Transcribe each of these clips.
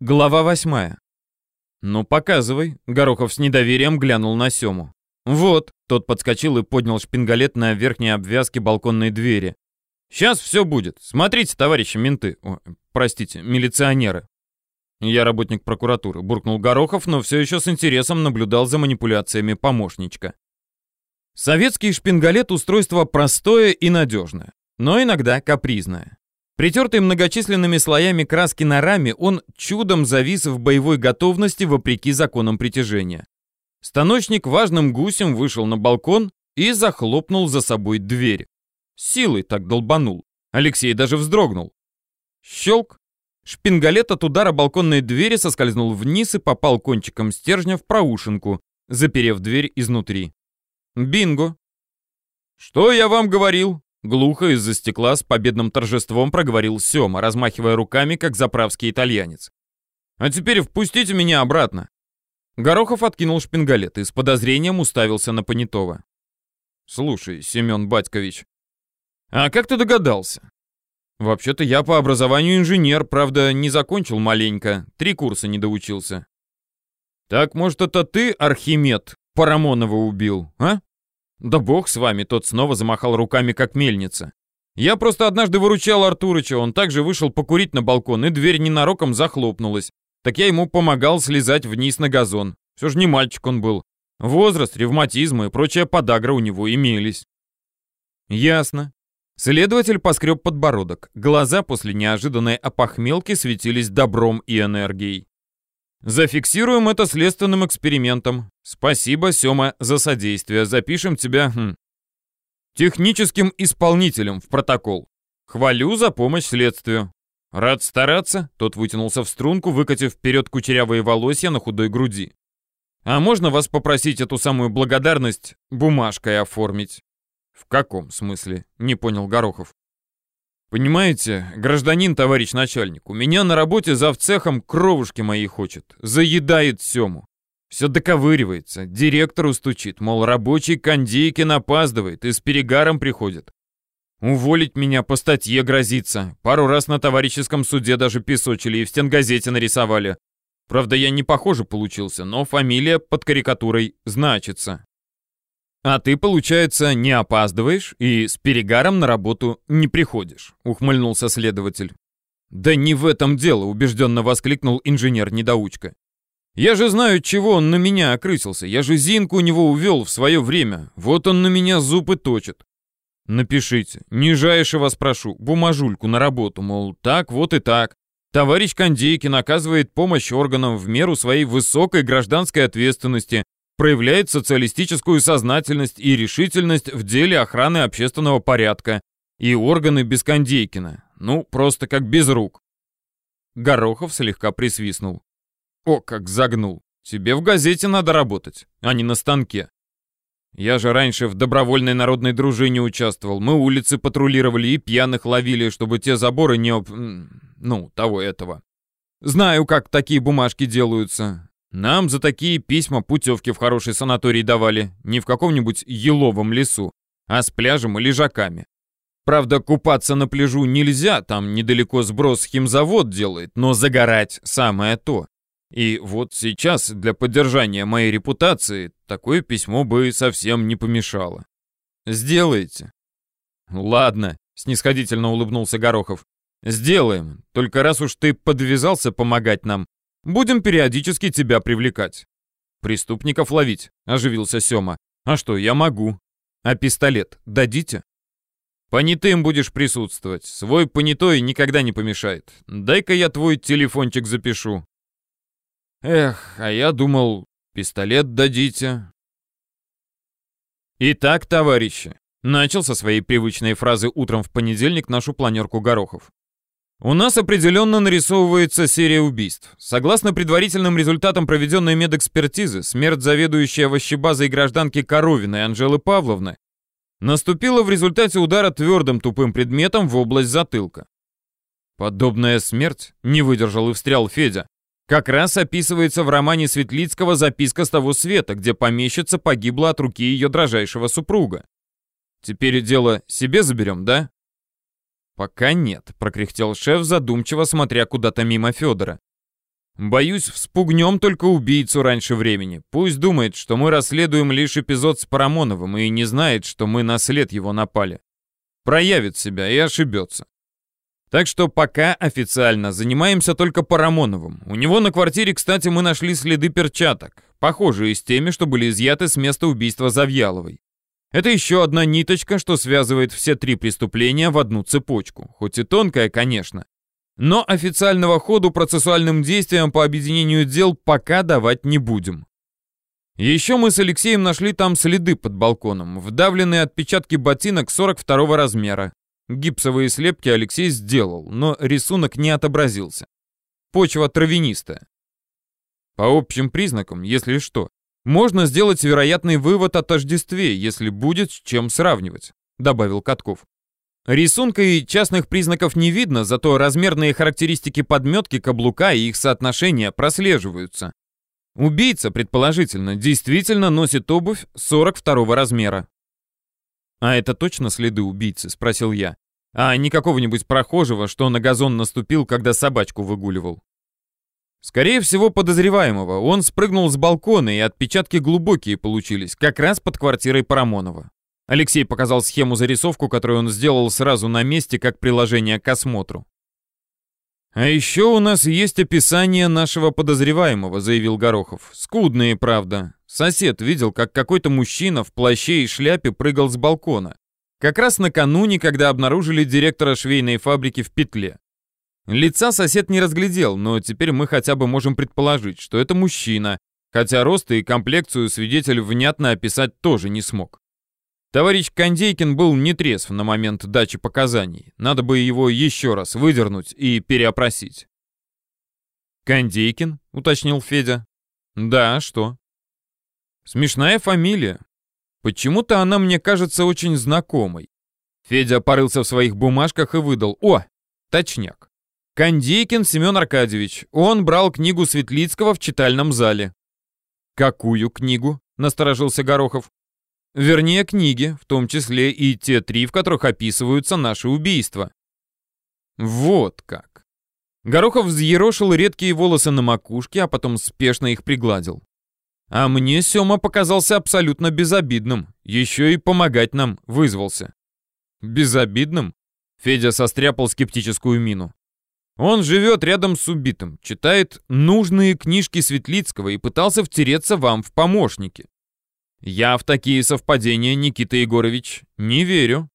Глава восьмая. «Ну, показывай», — Горохов с недоверием глянул на Сему. «Вот», — тот подскочил и поднял шпингалет на верхней обвязке балконной двери. «Сейчас все будет. Смотрите, товарищи менты. О, простите, милиционеры». «Я работник прокуратуры», — буркнул Горохов, но все еще с интересом наблюдал за манипуляциями помощничка. Советский шпингалет — устройство простое и надежное, но иногда капризное. Притертый многочисленными слоями краски на раме, он чудом завис в боевой готовности вопреки законам притяжения. Станочник важным гусем вышел на балкон и захлопнул за собой дверь. Силой так долбанул. Алексей даже вздрогнул. Щелк. Шпингалет от удара балконной двери соскользнул вниз и попал кончиком стержня в проушинку, заперев дверь изнутри. Бинго. «Что я вам говорил?» Глухо из-за стекла с победным торжеством проговорил Сёма, размахивая руками, как заправский итальянец. «А теперь впустите меня обратно!» Горохов откинул шпингалет и с подозрением уставился на Понятого. «Слушай, Семен Батькович, а как ты догадался?» «Вообще-то я по образованию инженер, правда, не закончил маленько, три курса не доучился». «Так, может, это ты, Архимед, Парамонова убил, а?» Да бог с вами, тот снова замахал руками, как мельница. Я просто однажды выручал Артурыча, он также вышел покурить на балкон, и дверь ненароком захлопнулась. Так я ему помогал слезать вниз на газон. Все же не мальчик он был. Возраст, ревматизм и прочая подагра у него имелись. Ясно. Следователь поскреб подбородок. Глаза после неожиданной опохмелки светились добром и энергией. Зафиксируем это следственным экспериментом. Спасибо, Сёма, за содействие. Запишем тебя хм, техническим исполнителем в протокол. Хвалю за помощь следствию. Рад стараться, тот вытянулся в струнку, выкатив вперед кучерявые волосья на худой груди. А можно вас попросить эту самую благодарность бумажкой оформить? В каком смысле? Не понял Горохов. Понимаете, гражданин, товарищ начальник, у меня на работе за цехом кровушки мои хочет, заедает Сему. Все доковыривается, директору стучит, мол, рабочий кондейкин опаздывает и с перегаром приходит. Уволить меня по статье грозится. Пару раз на товарищеском суде даже песочили и в стенгазете нарисовали. Правда, я не похоже получился, но фамилия под карикатурой значится. «А ты, получается, не опаздываешь и с перегаром на работу не приходишь», — ухмыльнулся следователь. «Да не в этом дело», — убежденно воскликнул инженер-недоучка. «Я же знаю, чего он на меня окрысился. Я же Зинку у него увел в свое время. Вот он на меня зубы точит. Напишите, нижайше вас прошу, бумажульку на работу, мол, так, вот и так. Товарищ Кондейкин оказывает помощь органам в меру своей высокой гражданской ответственности проявляет социалистическую сознательность и решительность в деле охраны общественного порядка. И органы без Кондейкина. Ну, просто как без рук. Горохов слегка присвистнул. О, как загнул. Тебе в газете надо работать, а не на станке. Я же раньше в добровольной народной дружине участвовал. Мы улицы патрулировали и пьяных ловили, чтобы те заборы не об... Ну, того этого. Знаю, как такие бумажки делаются. Нам за такие письма путевки в хороший санаторий давали, не в каком-нибудь еловом лесу, а с пляжем и лежаками. Правда, купаться на пляжу нельзя, там недалеко сброс химзавод делает, но загорать самое то. И вот сейчас для поддержания моей репутации такое письмо бы совсем не помешало. Сделаете? Ладно, снисходительно улыбнулся Горохов. Сделаем. Только раз уж ты подвязался помогать нам, Будем периодически тебя привлекать. Преступников ловить, оживился Сёма. А что, я могу. А пистолет дадите? Понятым будешь присутствовать. Свой понятой никогда не помешает. Дай-ка я твой телефончик запишу. Эх, а я думал, пистолет дадите. Итак, товарищи, начал со своей привычной фразы утром в понедельник нашу планерку Горохов. У нас определенно нарисовывается серия убийств. Согласно предварительным результатам проведенной медэкспертизы, смерть заведующей овощебазой гражданки Коровиной Анжелы Павловны наступила в результате удара твердым тупым предметом в область затылка. Подобная смерть, не выдержал и встрял Федя, как раз описывается в романе Светлицкого «Записка с того света», где помещица погибла от руки ее дрожайшего супруга. Теперь дело себе заберем, да? «Пока нет», — прокряхтел шеф, задумчиво смотря куда-то мимо Федора. Боюсь, вспугнем только убийцу раньше времени. Пусть думает, что мы расследуем лишь эпизод с Парамоновым и не знает, что мы на след его напали. Проявит себя и ошибется. Так что пока официально занимаемся только Парамоновым. У него на квартире, кстати, мы нашли следы перчаток, похожие с теми, что были изъяты с места убийства Завьяловой. Это еще одна ниточка, что связывает все три преступления в одну цепочку. Хоть и тонкая, конечно. Но официального ходу процессуальным действиям по объединению дел пока давать не будем. Еще мы с Алексеем нашли там следы под балконом, вдавленные отпечатки ботинок 42 размера. Гипсовые слепки Алексей сделал, но рисунок не отобразился. Почва травянистая. По общим признакам, если что, можно сделать вероятный вывод о тождестве, если будет с чем сравнивать, добавил Катков. Рисунка и частных признаков не видно, зато размерные характеристики подметки каблука и их соотношения прослеживаются. Убийца, предположительно, действительно носит обувь 42 размера. «А это точно следы убийцы?» — спросил я. «А не какого-нибудь прохожего, что на газон наступил, когда собачку выгуливал?» Скорее всего, подозреваемого. Он спрыгнул с балкона, и отпечатки глубокие получились, как раз под квартирой Парамонова. Алексей показал схему-зарисовку, которую он сделал сразу на месте, как приложение к осмотру. «А еще у нас есть описание нашего подозреваемого», — заявил Горохов. «Скудные, правда. Сосед видел, как какой-то мужчина в плаще и шляпе прыгал с балкона. Как раз накануне, когда обнаружили директора швейной фабрики в петле. Лица сосед не разглядел, но теперь мы хотя бы можем предположить, что это мужчина, хотя рост и комплекцию свидетель внятно описать тоже не смог. Товарищ Кондейкин был нетрезв на момент дачи показаний. Надо бы его еще раз выдернуть и переопросить. «Кондейкин?» — уточнил Федя. «Да, что?» «Смешная фамилия. Почему-то она мне кажется очень знакомой». Федя порылся в своих бумажках и выдал. «О, точняк. Кондейкин Семен Аркадьевич. Он брал книгу Светлицкого в читальном зале». «Какую книгу?» — насторожился Горохов. Вернее, книги, в том числе и те три, в которых описываются наши убийства. Вот как. Горохов взъерошил редкие волосы на макушке, а потом спешно их пригладил. А мне Сёма показался абсолютно безобидным. Еще и помогать нам вызвался. Безобидным? Федя состряпал скептическую мину. Он живет рядом с убитым, читает нужные книжки Светлицкого и пытался втереться вам в помощники. Я в такие совпадения, Никита Егорович, не верю.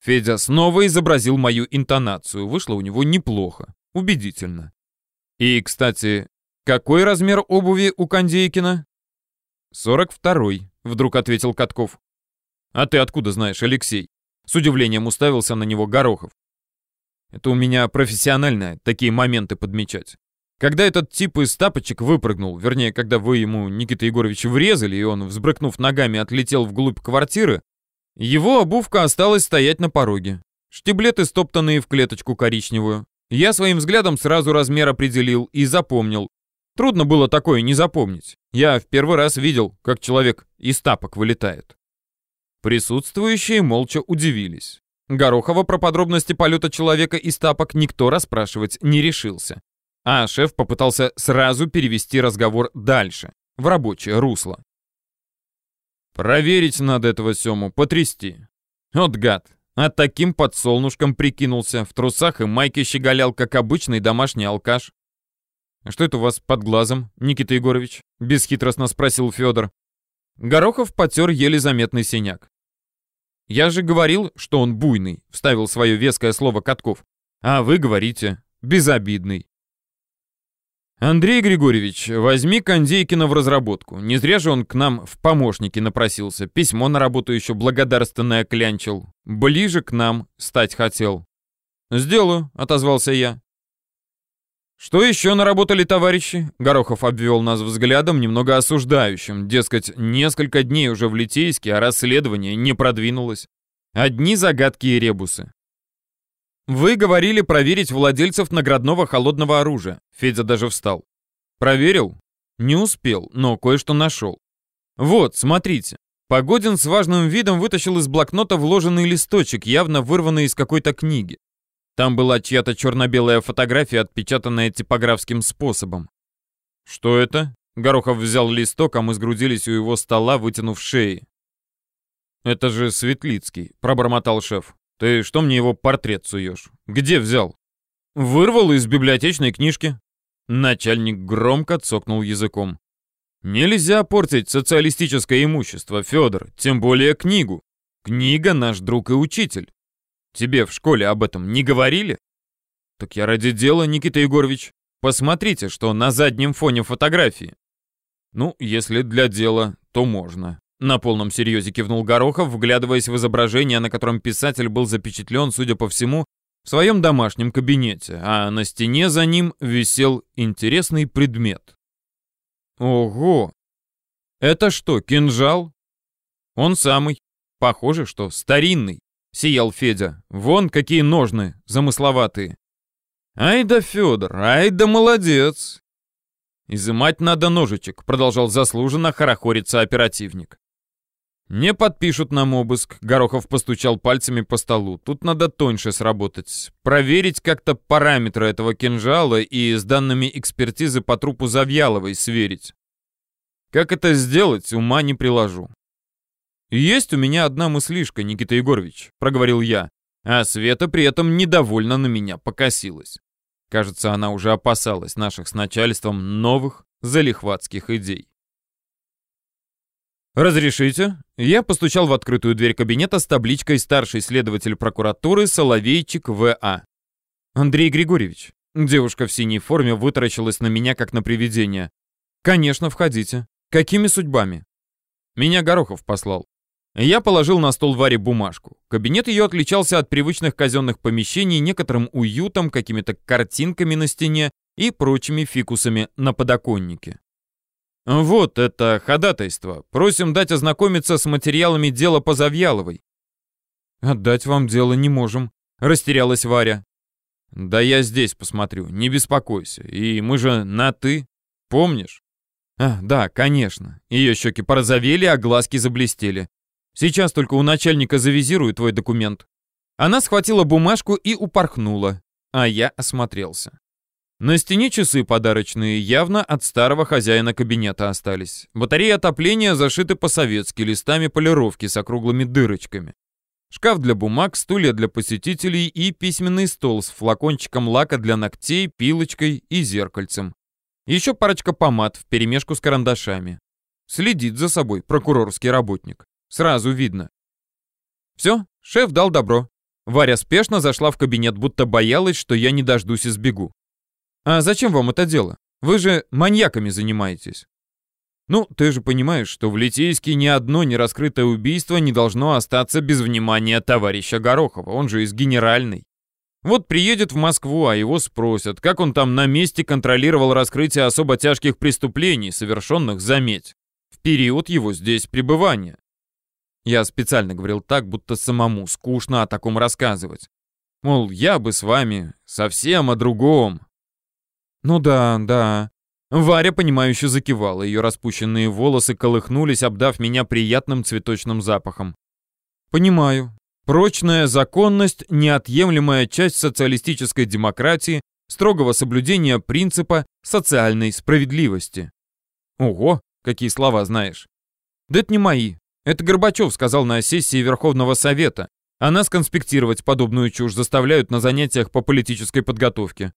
Федя снова изобразил мою интонацию. Вышло у него неплохо, убедительно. И, кстати, какой размер обуви у Кондейкина? «Сорок второй», — вдруг ответил Катков. «А ты откуда знаешь, Алексей?» С удивлением уставился на него Горохов. «Это у меня профессионально такие моменты подмечать. Когда этот тип из тапочек выпрыгнул, вернее, когда вы ему, Никита Егорович, врезали, и он, взбрыкнув ногами, отлетел вглубь квартиры, его обувка осталась стоять на пороге. Штиблеты, стоптанные в клеточку коричневую. Я своим взглядом сразу размер определил и запомнил. Трудно было такое не запомнить. Я в первый раз видел, как человек из тапок вылетает. Присутствующие молча удивились. Горохова про подробности полета человека из тапок никто расспрашивать не решился. А шеф попытался сразу перевести разговор дальше, в рабочее русло. «Проверить надо этого Сему, потрясти. Вот гад, а таким подсолнушком прикинулся, в трусах и майке щеголял, как обычный домашний алкаш. «А что это у вас под глазом, Никита Егорович?» — бесхитростно спросил Федор. Горохов потер еле заметный синяк. «Я же говорил, что он буйный», — вставил свое веское слово Катков. «А вы говорите, безобидный». «Андрей Григорьевич, возьми Кондейкина в разработку. Не зря же он к нам в помощники напросился. Письмо на работу еще благодарственное клянчил. Ближе к нам стать хотел». «Сделаю», — отозвался я. «Что еще наработали товарищи?» Горохов обвел нас взглядом, немного осуждающим. Дескать, несколько дней уже в Литейске, а расследование не продвинулось. Одни загадки и ребусы. «Вы говорили проверить владельцев наградного холодного оружия». Федя даже встал. «Проверил?» «Не успел, но кое-что нашел». «Вот, смотрите». Погодин с важным видом вытащил из блокнота вложенный листочек, явно вырванный из какой-то книги. Там была чья-то черно-белая фотография, отпечатанная типографским способом. Что это? Горохов взял листок, а мы сгрудились у его стола, вытянув шеи. «Это же Светлицкий», — пробормотал шеф. «Ты что мне его портрет суешь? Где взял?» «Вырвал из библиотечной книжки». Начальник громко цокнул языком. «Нельзя портить социалистическое имущество, Федор, тем более книгу. Книга — наш друг и учитель. Тебе в школе об этом не говорили?» «Так я ради дела, Никита Егорович. Посмотрите, что на заднем фоне фотографии». «Ну, если для дела, то можно». На полном серьезе кивнул Горохов, вглядываясь в изображение, на котором писатель был запечатлен, судя по всему, в своем домашнем кабинете, а на стене за ним висел интересный предмет. Ого! Это что, кинжал? Он самый. Похоже, что старинный. Сиял Федя. Вон какие ножны, замысловатые. Ай да Федор, ай да молодец. Изымать надо ножичек, продолжал заслуженно хорохориться оперативник. «Не подпишут нам обыск», — Горохов постучал пальцами по столу. «Тут надо тоньше сработать. Проверить как-то параметры этого кинжала и с данными экспертизы по трупу Завьяловой сверить. Как это сделать, ума не приложу». «Есть у меня одна мыслишка, Никита Егорович», — проговорил я, а Света при этом недовольно на меня покосилась. Кажется, она уже опасалась наших с начальством новых залихватских идей. «Разрешите?» Я постучал в открытую дверь кабинета с табличкой «Старший следователь прокуратуры Соловейчик В.А.». «Андрей Григорьевич». Девушка в синей форме вытаращилась на меня, как на привидение. «Конечно, входите. Какими судьбами?» Меня Горохов послал. Я положил на стол Варе бумажку. Кабинет ее отличался от привычных казенных помещений некоторым уютом, какими-то картинками на стене и прочими фикусами на подоконнике. «Вот это ходатайство. Просим дать ознакомиться с материалами дела по Завьяловой». «Отдать вам дело не можем», — растерялась Варя. «Да я здесь посмотрю, не беспокойся. И мы же на «ты», помнишь?» «А, да, конечно». Ее щеки порозовели, а глазки заблестели. «Сейчас только у начальника завизирую твой документ». Она схватила бумажку и упорхнула, а я осмотрелся. На стене часы подарочные, явно от старого хозяина кабинета остались. Батареи отопления зашиты по-советски листами полировки с округлыми дырочками. Шкаф для бумаг, стулья для посетителей и письменный стол с флакончиком лака для ногтей, пилочкой и зеркальцем. Еще парочка помад в перемешку с карандашами. Следит за собой прокурорский работник. Сразу видно. Все, шеф дал добро. Варя спешно зашла в кабинет, будто боялась, что я не дождусь и сбегу. «А зачем вам это дело? Вы же маньяками занимаетесь». «Ну, ты же понимаешь, что в Литейске ни одно нераскрытое убийство не должно остаться без внимания товарища Горохова, он же из генеральной. Вот приедет в Москву, а его спросят, как он там на месте контролировал раскрытие особо тяжких преступлений, совершенных, заметь, в период его здесь пребывания. Я специально говорил так, будто самому скучно о таком рассказывать. Мол, я бы с вами совсем о другом, «Ну да, да». Варя, понимающе закивала, ее распущенные волосы колыхнулись, обдав меня приятным цветочным запахом. «Понимаю. Прочная законность — неотъемлемая часть социалистической демократии, строгого соблюдения принципа социальной справедливости». «Ого, какие слова знаешь». «Да это не мои. Это Горбачев сказал на сессии Верховного Совета. А нас конспектировать подобную чушь заставляют на занятиях по политической подготовке.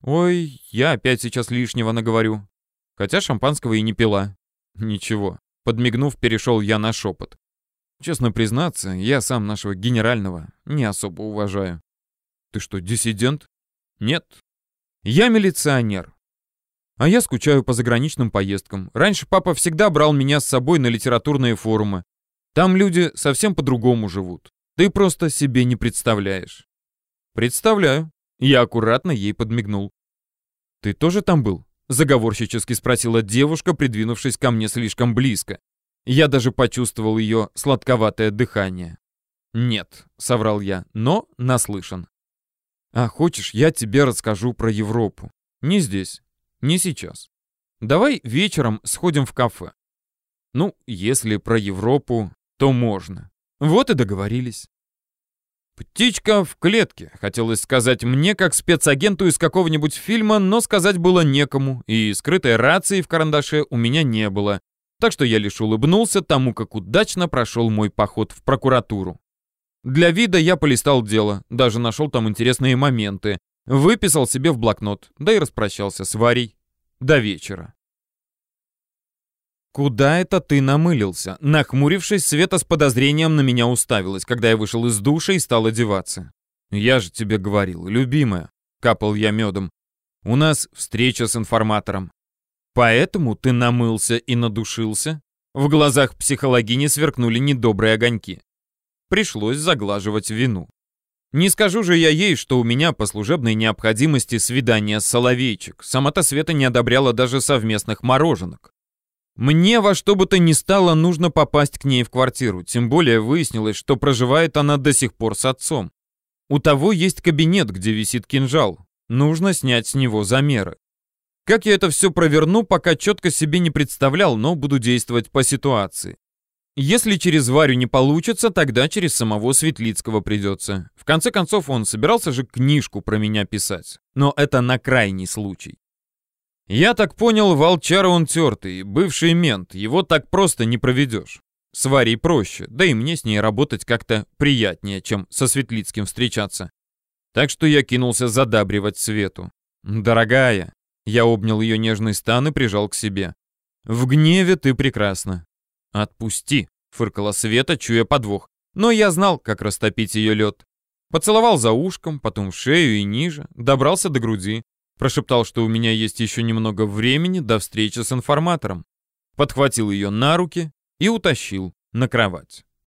Ой, я опять сейчас лишнего наговорю. Хотя шампанского и не пила. Ничего. Подмигнув, перешел я на шепот. Честно признаться, я сам нашего генерального не особо уважаю. Ты что, диссидент? Нет. Я милиционер. А я скучаю по заграничным поездкам. Раньше папа всегда брал меня с собой на литературные форумы. Там люди совсем по-другому живут. Ты просто себе не представляешь. Представляю. Я аккуратно ей подмигнул. «Ты тоже там был?» — заговорщически спросила девушка, придвинувшись ко мне слишком близко. Я даже почувствовал ее сладковатое дыхание. «Нет», — соврал я, — «но наслышан». «А хочешь, я тебе расскажу про Европу? Не здесь, не сейчас. Давай вечером сходим в кафе». «Ну, если про Европу, то можно». Вот и договорились. «Птичка в клетке», хотелось сказать мне, как спецагенту из какого-нибудь фильма, но сказать было некому, и скрытой рации в карандаше у меня не было, так что я лишь улыбнулся тому, как удачно прошел мой поход в прокуратуру. Для вида я полистал дело, даже нашел там интересные моменты, выписал себе в блокнот, да и распрощался с Варей до вечера. «Куда это ты намылился?» Нахмурившись, Света с подозрением на меня уставилась, когда я вышел из душа и стал одеваться. «Я же тебе говорил, любимая», — капал я медом. «У нас встреча с информатором». «Поэтому ты намылся и надушился?» В глазах психологини сверкнули недобрые огоньки. Пришлось заглаживать вину. Не скажу же я ей, что у меня по служебной необходимости свидание с Соловейчик. Сама-то Света не одобряла даже совместных мороженок. Мне во что бы то ни стало нужно попасть к ней в квартиру, тем более выяснилось, что проживает она до сих пор с отцом. У того есть кабинет, где висит кинжал. Нужно снять с него замеры. Как я это все проверну, пока четко себе не представлял, но буду действовать по ситуации. Если через Варю не получится, тогда через самого Светлицкого придется. В конце концов, он собирался же книжку про меня писать. Но это на крайний случай. Я так понял, волчара он тертый, бывший мент, его так просто не проведешь. С Варей проще, да и мне с ней работать как-то приятнее, чем со Светлицким встречаться. Так что я кинулся задабривать Свету. «Дорогая!» Я обнял ее нежный стан и прижал к себе. «В гневе ты прекрасна». «Отпусти!» — фыркала Света, чуя подвох. Но я знал, как растопить ее лед. Поцеловал за ушком, потом в шею и ниже, добрался до груди. Прошептал, что у меня есть еще немного времени до встречи с информатором. Подхватил ее на руки и утащил на кровать.